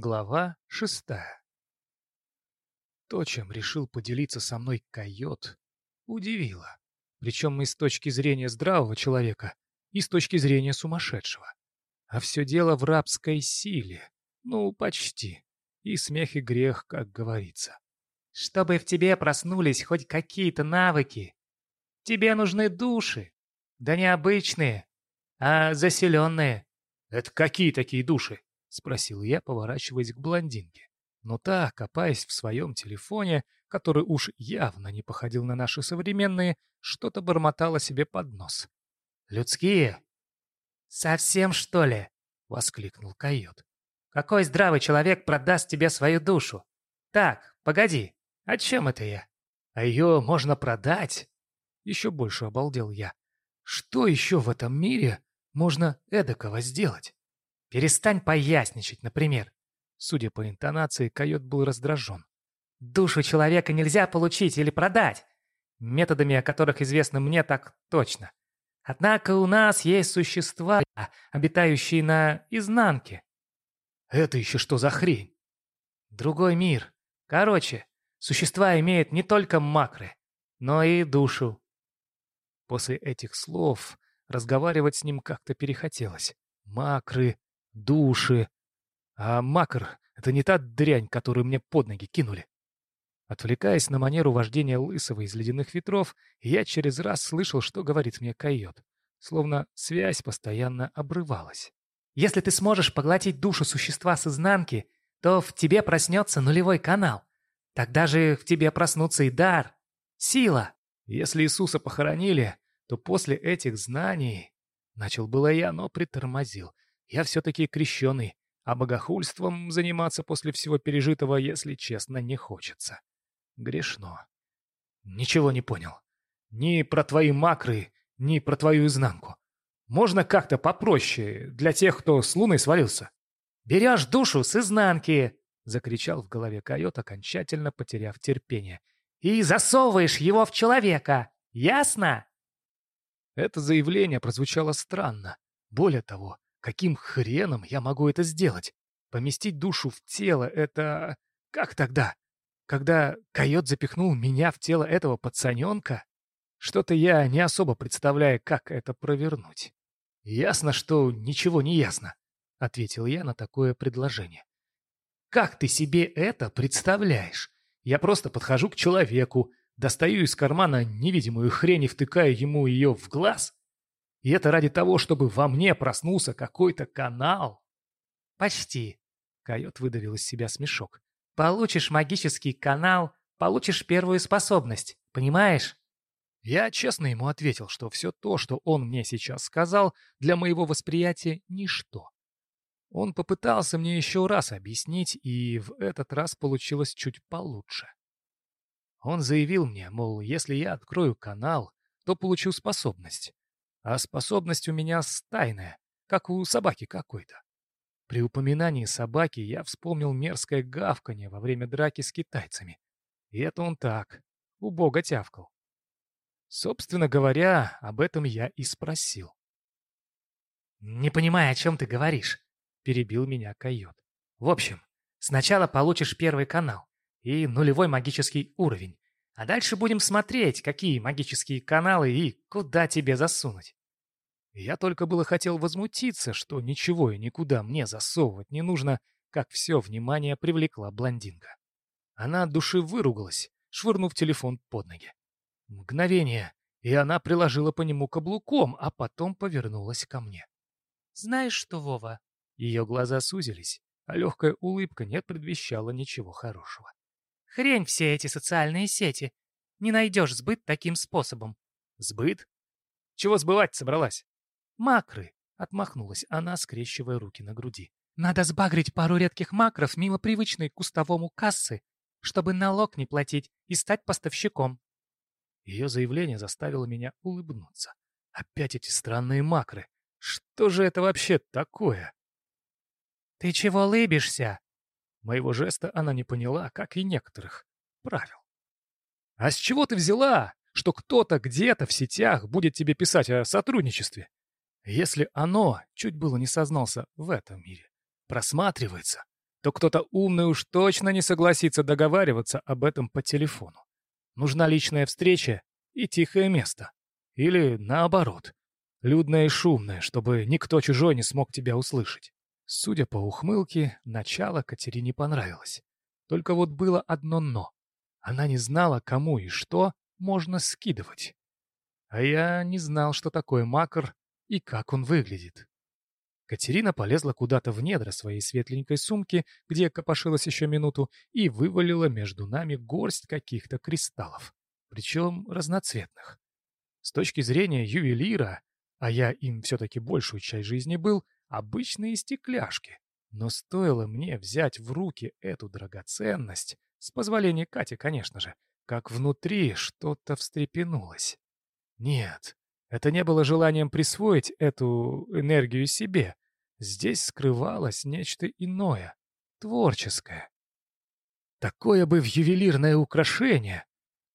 Глава шестая То, чем решил поделиться со мной койот, удивило. Причем и с точки зрения здравого человека, и с точки зрения сумасшедшего. А все дело в рабской силе. Ну, почти. И смех и грех, как говорится. Чтобы в тебе проснулись хоть какие-то навыки. Тебе нужны души. Да не обычные, а заселенные. Это какие такие души? — спросил я, поворачиваясь к блондинке. Но та, копаясь в своем телефоне, который уж явно не походил на наши современные, что-то бормотала себе под нос. «Людские?» «Совсем, что ли?» — воскликнул койот. «Какой здравый человек продаст тебе свою душу? Так, погоди, о чем это я? А ее можно продать?» Еще больше обалдел я. «Что еще в этом мире можно эдакого сделать?» Перестань поясничать, например. Судя по интонации, койот был раздражен. Душу человека нельзя получить или продать. Методами, о которых известно мне так точно. Однако у нас есть существа, обитающие на изнанке. Это еще что за хрень? Другой мир. Короче, существа имеют не только макры, но и душу. После этих слов разговаривать с ним как-то перехотелось. Макры, души. А макр — это не та дрянь, которую мне под ноги кинули. Отвлекаясь на манеру вождения Лысого из ледяных ветров, я через раз слышал, что говорит мне койот. Словно связь постоянно обрывалась. «Если ты сможешь поглотить душу существа с изнанки, то в тебе проснется нулевой канал. Тогда же в тебе проснутся и дар, сила. Если Иисуса похоронили, то после этих знаний...» Начал было я, но притормозил. Я все-таки крещеный, а богохульством заниматься после всего пережитого, если честно, не хочется. Грешно. Ничего не понял. Ни про твои макры, ни про твою изнанку. Можно как-то попроще для тех, кто с луной свалился. «Берешь душу с изнанки!» — закричал в голове койот, окончательно потеряв терпение. «И засовываешь его в человека! Ясно?» Это заявление прозвучало странно. Более того, Каким хреном я могу это сделать? Поместить душу в тело — это... Как тогда? Когда койот запихнул меня в тело этого пацаненка? Что-то я не особо представляю, как это провернуть. «Ясно, что ничего не ясно», — ответил я на такое предложение. «Как ты себе это представляешь? Я просто подхожу к человеку, достаю из кармана невидимую хрень и втыкаю ему ее в глаз? И это ради того, чтобы во мне проснулся какой-то канал. Почти. Койот выдавил из себя смешок. Получишь магический канал, получишь первую способность. Понимаешь? Я честно ему ответил, что все то, что он мне сейчас сказал, для моего восприятия ничто. Он попытался мне еще раз объяснить, и в этот раз получилось чуть получше. Он заявил мне, мол, если я открою канал, то получу способность. А способность у меня стайная, как у собаки какой-то. При упоминании собаки я вспомнил мерзкое гавканье во время драки с китайцами. И это он так, убого тявкал. Собственно говоря, об этом я и спросил. «Не понимаю, о чем ты говоришь», — перебил меня койот. «В общем, сначала получишь первый канал и нулевой магический уровень, а дальше будем смотреть, какие магические каналы и куда тебе засунуть. Я только было хотел возмутиться, что ничего и никуда мне засовывать не нужно, как все внимание привлекла блондинка. Она от души выругалась, швырнув телефон под ноги. Мгновение, и она приложила по нему каблуком, а потом повернулась ко мне. «Знаешь что, Вова?» Ее глаза сузились, а легкая улыбка не предвещала ничего хорошего. «Хрень все эти социальные сети. Не найдешь сбыт таким способом». «Сбыт? Чего сбывать собралась?» «Макры!» — отмахнулась она, скрещивая руки на груди. «Надо сбагрить пару редких макров мимо привычной кустовому кассы, чтобы налог не платить и стать поставщиком». Ее заявление заставило меня улыбнуться. Опять эти странные макры. Что же это вообще такое? «Ты чего лыбишься?» Моего жеста она не поняла, как и некоторых правил. «А с чего ты взяла, что кто-то где-то в сетях будет тебе писать о сотрудничестве? Если оно, чуть было не сознался в этом мире, просматривается, то кто-то умный уж точно не согласится договариваться об этом по телефону. Нужна личная встреча и тихое место. Или наоборот, людное и шумное, чтобы никто чужой не смог тебя услышать. Судя по ухмылке, начало Катерине понравилось. Только вот было одно «но». Она не знала, кому и что можно скидывать. А я не знал, что такое макар и как он выглядит. Катерина полезла куда-то в недра своей светленькой сумки, где копошилась еще минуту, и вывалила между нами горсть каких-то кристаллов, причем разноцветных. С точки зрения ювелира, а я им все-таки большую часть жизни был, обычные стекляшки. Но стоило мне взять в руки эту драгоценность, с позволения Кати, конечно же, как внутри что-то встрепенулось. Нет, это не было желанием присвоить эту энергию себе. Здесь скрывалось нечто иное, творческое. «Такое бы в ювелирное украшение!»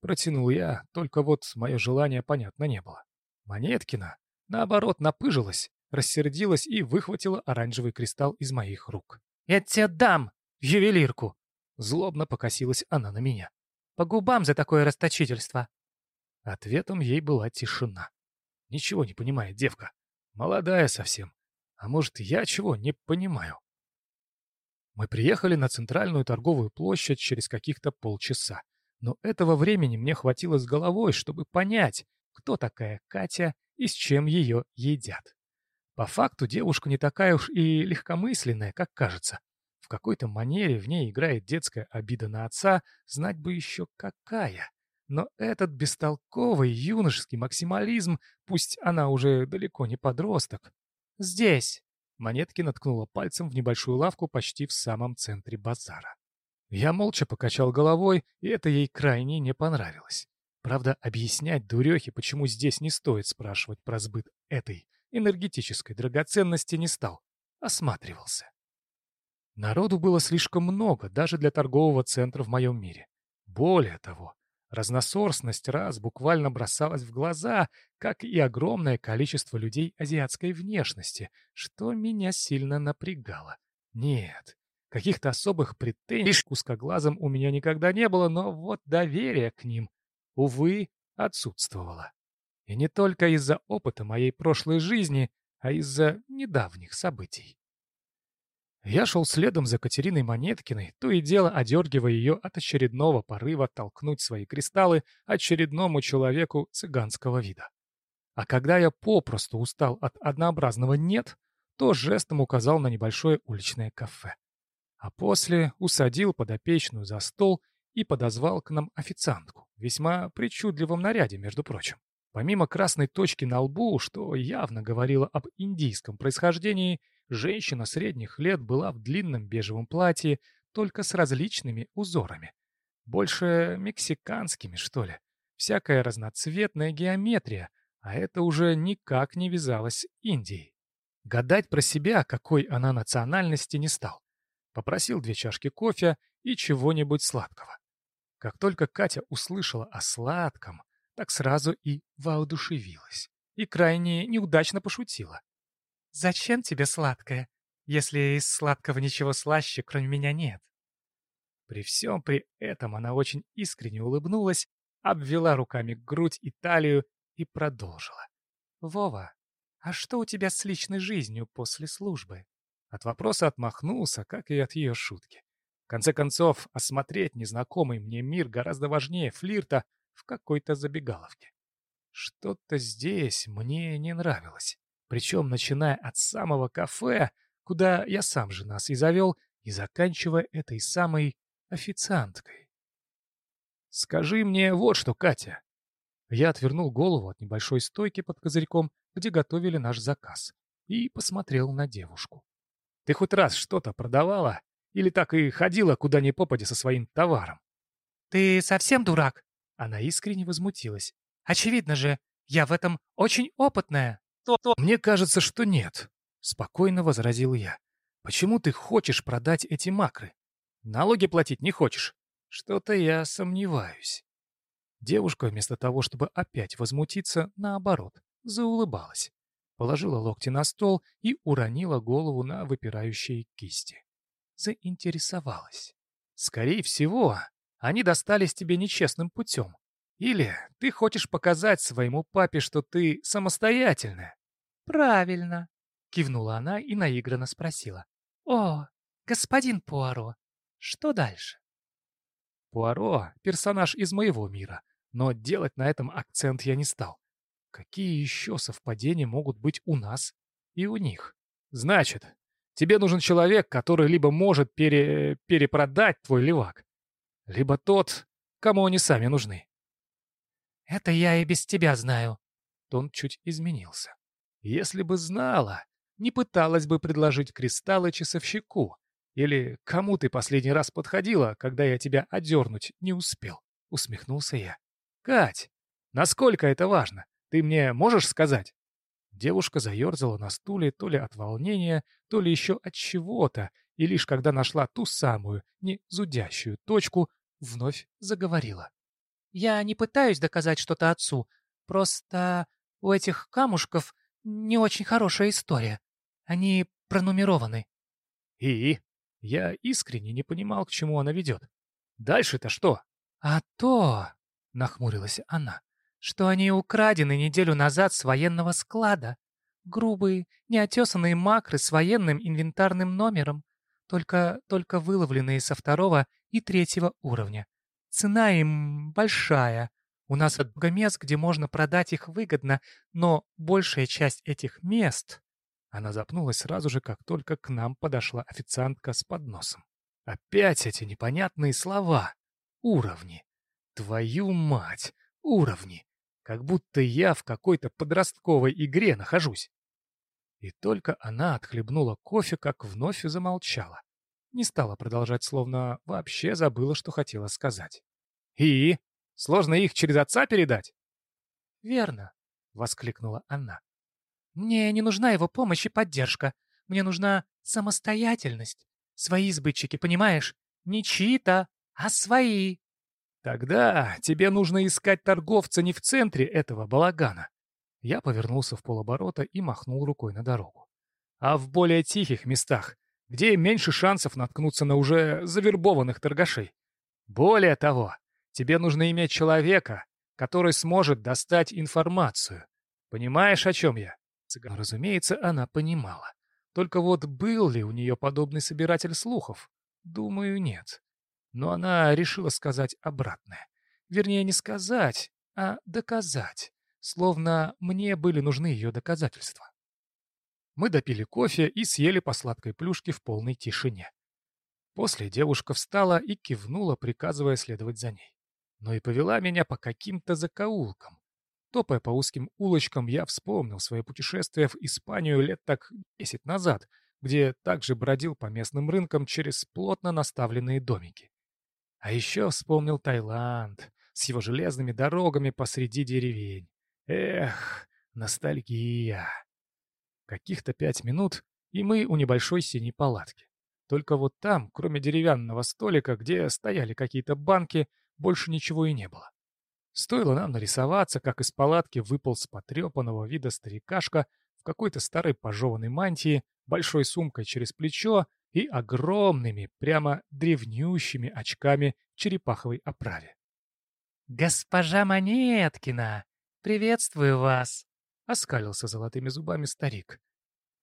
Протянул я, только вот мое желание понятно не было. Монеткина, наоборот, напыжилась, рассердилась и выхватила оранжевый кристалл из моих рук. «Я тебе дам, ювелирку!» Злобно покосилась она на меня. «По губам за такое расточительство!» Ответом ей была тишина. Ничего не понимает девка. Молодая совсем. А может, я чего не понимаю? Мы приехали на центральную торговую площадь через каких-то полчаса. Но этого времени мне хватило с головой, чтобы понять, кто такая Катя и с чем ее едят. По факту девушка не такая уж и легкомысленная, как кажется. В какой-то манере в ней играет детская обида на отца, знать бы еще какая. Но этот бестолковый юношеский максимализм, пусть она уже далеко не подросток. «Здесь!» Монетки наткнула пальцем в небольшую лавку почти в самом центре базара. Я молча покачал головой, и это ей крайне не понравилось. Правда, объяснять дурехе, почему здесь не стоит спрашивать про сбыт этой энергетической драгоценности, не стал. Осматривался. Народу было слишком много, даже для торгового центра в моем мире. Более того, Разносорсность раз буквально бросалась в глаза, как и огромное количество людей азиатской внешности, что меня сильно напрягало. Нет, каких-то особых претензий к узкоглазым у меня никогда не было, но вот доверие к ним, увы, отсутствовало. И не только из-за опыта моей прошлой жизни, а из-за недавних событий. Я шел следом за Катериной Монеткиной, то и дело одергивая ее от очередного порыва толкнуть свои кристаллы очередному человеку цыганского вида. А когда я попросту устал от однообразного «нет», то жестом указал на небольшое уличное кафе. А после усадил подопечную за стол и подозвал к нам официантку, весьма причудливом наряде, между прочим. Помимо красной точки на лбу, что явно говорило об индийском происхождении, Женщина средних лет была в длинном бежевом платье, только с различными узорами. Больше мексиканскими, что ли. Всякая разноцветная геометрия, а это уже никак не вязалось с Индией. Гадать про себя, какой она национальности, не стал. Попросил две чашки кофе и чего-нибудь сладкого. Как только Катя услышала о сладком, так сразу и воодушевилась. И крайне неудачно пошутила. «Зачем тебе сладкое, если из сладкого ничего слаще, кроме меня, нет?» При всем при этом она очень искренне улыбнулась, обвела руками грудь и талию и продолжила. «Вова, а что у тебя с личной жизнью после службы?» От вопроса отмахнулся, как и от ее шутки. В конце концов, осмотреть незнакомый мне мир гораздо важнее флирта в какой-то забегаловке. Что-то здесь мне не нравилось. Причем начиная от самого кафе, куда я сам же нас и завел, и заканчивая этой самой официанткой. «Скажи мне вот что, Катя». Я отвернул голову от небольшой стойки под козырьком, где готовили наш заказ, и посмотрел на девушку. «Ты хоть раз что-то продавала? Или так и ходила куда ни попадя со своим товаром?» «Ты совсем дурак?» Она искренне возмутилась. «Очевидно же, я в этом очень опытная» то-то...» «Мне кажется, что нет», — спокойно возразил я. «Почему ты хочешь продать эти макры? Налоги платить не хочешь?» «Что-то я сомневаюсь». Девушка, вместо того, чтобы опять возмутиться, наоборот, заулыбалась. Положила локти на стол и уронила голову на выпирающие кисти. заинтересовалась. Скорее всего, они достались тебе нечестным путем. Или ты хочешь показать своему папе, что ты самостоятельная? Правильно, кивнула она и наигранно спросила. О, господин Пуаро, что дальше? Пуаро — персонаж из моего мира, но делать на этом акцент я не стал. Какие еще совпадения могут быть у нас и у них? Значит, тебе нужен человек, который либо может пере... перепродать твой левак, либо тот, кому они сами нужны. «Это я и без тебя знаю». Тон чуть изменился. «Если бы знала, не пыталась бы предложить кристаллы часовщику. Или кому ты последний раз подходила, когда я тебя одернуть не успел?» Усмехнулся я. «Кать, насколько это важно? Ты мне можешь сказать?» Девушка заерзала на стуле то ли от волнения, то ли еще от чего-то, и лишь когда нашла ту самую, не зудящую точку, вновь заговорила. «Я не пытаюсь доказать что-то отцу, просто у этих камушков не очень хорошая история. Они пронумерованы». «И?» Я искренне не понимал, к чему она ведет. «Дальше-то что?» «А то...» — нахмурилась она что они украдены неделю назад с военного склада. Грубые, неотесанные макры с военным инвентарным номером, только, только выловленные со второго и третьего уровня. Цена им большая. У нас много мест, где можно продать их выгодно, но большая часть этих мест... Она запнулась сразу же, как только к нам подошла официантка с подносом. Опять эти непонятные слова. Уровни. Твою мать! Уровни! как будто я в какой-то подростковой игре нахожусь. И только она отхлебнула кофе, как вновь замолчала. Не стала продолжать, словно вообще забыла, что хотела сказать. «И? Сложно их через отца передать?» «Верно», — воскликнула она. «Мне не нужна его помощь и поддержка. Мне нужна самостоятельность. Свои сбытчики, понимаешь? Не чьи-то, а свои. Тогда тебе нужно искать торговца не в центре этого балагана. Я повернулся в полоборота и махнул рукой на дорогу. А в более тихих местах, где меньше шансов наткнуться на уже завербованных торгашей. Более того, тебе нужно иметь человека, который сможет достать информацию. Понимаешь, о чем я? Цыган, разумеется, она понимала. Только вот был ли у нее подобный собиратель слухов? Думаю, нет. Но она решила сказать обратное. Вернее, не сказать, а доказать. Словно мне были нужны ее доказательства. Мы допили кофе и съели по сладкой плюшке в полной тишине. После девушка встала и кивнула, приказывая следовать за ней. Но и повела меня по каким-то закоулкам. Топая по узким улочкам, я вспомнил свое путешествие в Испанию лет так десять назад, где также бродил по местным рынкам через плотно наставленные домики. А еще вспомнил Таиланд с его железными дорогами посреди деревень. Эх, ностальгия. Каких-то пять минут, и мы у небольшой синей палатки. Только вот там, кроме деревянного столика, где стояли какие-то банки, больше ничего и не было. Стоило нам нарисоваться, как из палатки выпал с потрепанного вида старикашка в какой-то старой пожеванной мантии, большой сумкой через плечо и огромными, прямо древнющими очками в черепаховой оправе. «Госпожа Монеткина, приветствую вас!» — оскалился золотыми зубами старик.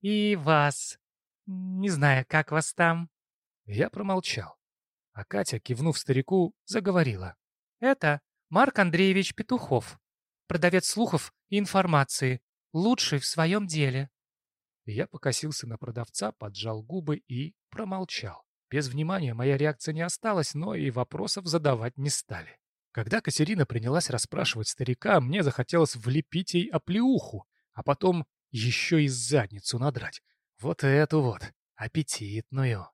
«И вас. Не знаю, как вас там?» Я промолчал, а Катя, кивнув старику, заговорила. «Это Марк Андреевич Петухов, продавец слухов и информации, лучший в своем деле». Я покосился на продавца, поджал губы и промолчал. Без внимания моя реакция не осталась, но и вопросов задавать не стали. Когда Катерина принялась расспрашивать старика, мне захотелось влепить ей оплеуху, а потом еще и задницу надрать. Вот эту вот, аппетитную.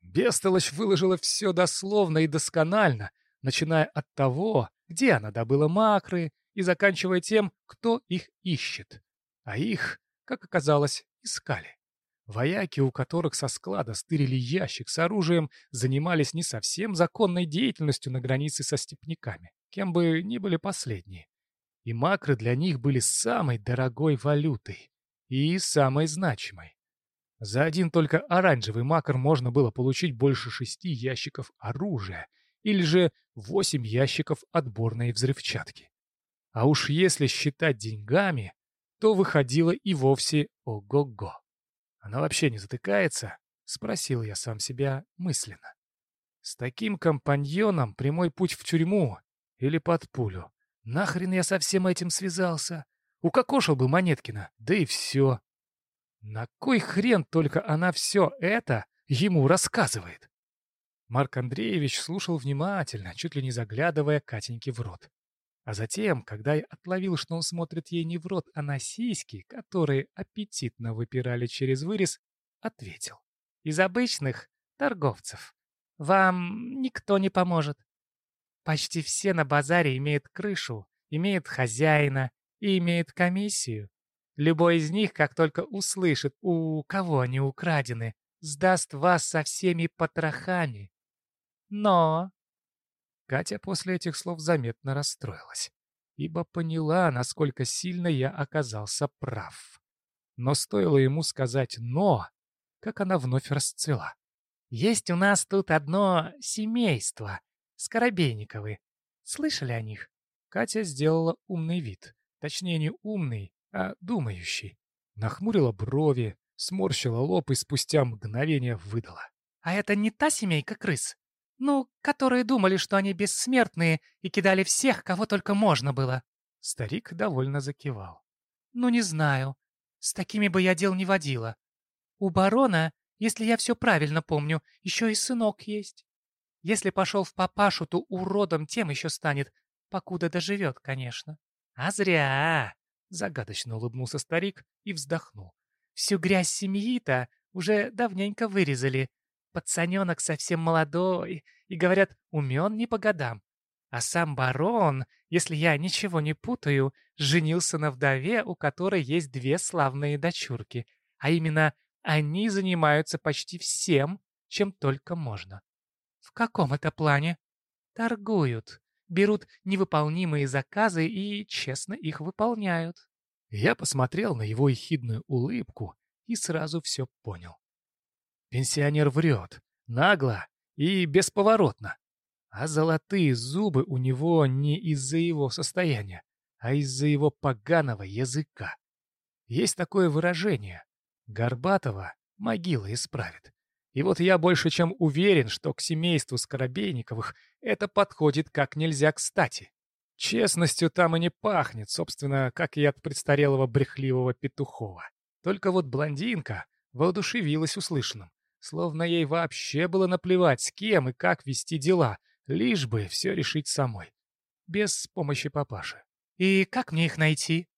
Бестолочь выложила все дословно и досконально, начиная от того, где она добыла макры, и заканчивая тем, кто их ищет. А их, как оказалось, искали. Вояки, у которых со склада стырили ящик с оружием, занимались не совсем законной деятельностью на границе со степняками, кем бы ни были последние. И макры для них были самой дорогой валютой и самой значимой. За один только оранжевый макар можно было получить больше шести ящиков оружия или же восемь ящиков отборной взрывчатки. А уж если считать деньгами, то выходило и вовсе ого-го. Она вообще не затыкается? Спросил я сам себя мысленно. С таким компаньоном прямой путь в тюрьму или под пулю. Нахрен я со всем этим связался? Укокошил бы Монеткина, да и все. На кой хрен только она все это ему рассказывает? Марк Андреевич слушал внимательно, чуть ли не заглядывая Катеньке в рот. А затем, когда я отловил, что он смотрит ей не в рот, а на сиськи, которые аппетитно выпирали через вырез, ответил. «Из обычных торговцев. Вам никто не поможет. Почти все на базаре имеют крышу, имеют хозяина и имеют комиссию. Любой из них, как только услышит, у кого они украдены, сдаст вас со всеми потрохами. Но...» Катя после этих слов заметно расстроилась, ибо поняла, насколько сильно я оказался прав. Но стоило ему сказать «но», как она вновь расцвела. «Есть у нас тут одно семейство, Скоробейниковы. Слышали о них?» Катя сделала умный вид. Точнее, не умный, а думающий. Нахмурила брови, сморщила лоб и спустя мгновение выдала. «А это не та семейка крыс? Ну, которые думали, что они бессмертные и кидали всех, кого только можно было?» Старик довольно закивал. «Ну, не знаю. С такими бы я дел не водила. У барона, если я все правильно помню, еще и сынок есть. Если пошел в папашу, то уродом тем еще станет, покуда доживет, конечно. А зря!» Загадочно улыбнулся старик и вздохнул. «Всю грязь семьи-то уже давненько вырезали. Пацаненок совсем молодой и, говорят, умен не по годам. А сам барон, если я ничего не путаю, женился на вдове, у которой есть две славные дочурки. А именно, они занимаются почти всем, чем только можно. В каком это плане? Торгуют берут невыполнимые заказы и честно их выполняют. Я посмотрел на его ехидную улыбку и сразу все понял. Пенсионер врет, нагло и бесповоротно. А золотые зубы у него не из-за его состояния, а из-за его поганого языка. Есть такое выражение «Горбатого могила исправит». И вот я больше чем уверен, что к семейству Скоробейниковых это подходит как нельзя кстати. Честностью там и не пахнет, собственно, как и от престарелого брехливого петухова. Только вот блондинка воодушевилась услышанным, словно ей вообще было наплевать, с кем и как вести дела, лишь бы все решить самой, без помощи папаши. «И как мне их найти?»